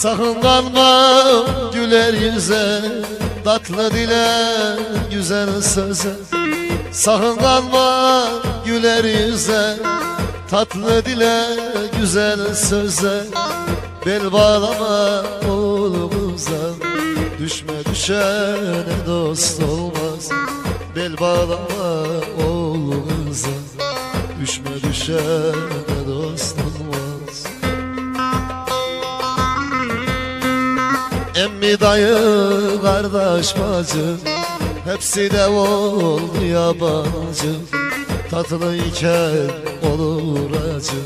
Sakın kalma güler yüze Tatlı dile güzel söze. Sakın kalma güler yüze Tatlı dile güzel söze. Bel bağlama oğlumuza Düşme düşene dost olmaz. Bel bağlama oğlumuza Düşme düşene dost olmaz Emmi dayı kardeş bacı Hepsi de oldu yabancı. Tatlı iken olur acı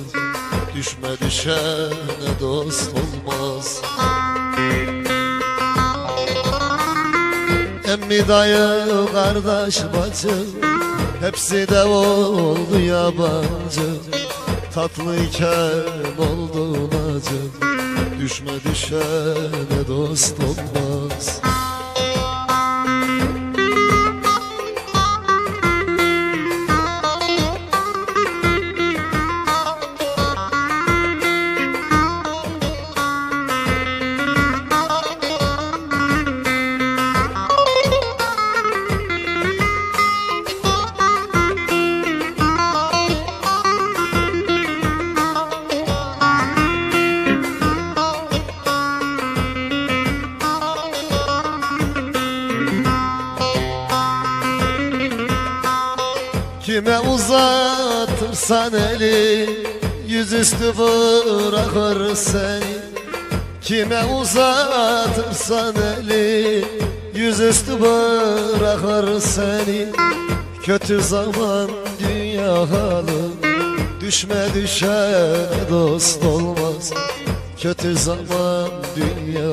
Düşme düşene dost olmaz. Emmi dayı kardeş bacı Hepsi de oldu yabancı. Tatlı iken oldun acı Düşme düşene dost olmaz Kime uzatırsan eli Yüzüstü bırakır seni. Kime uzatırsan eli Yüzüstü bırakır seni. Kötü zaman dünya halı Düşme düşene dost olmaz. Kötü zaman dünya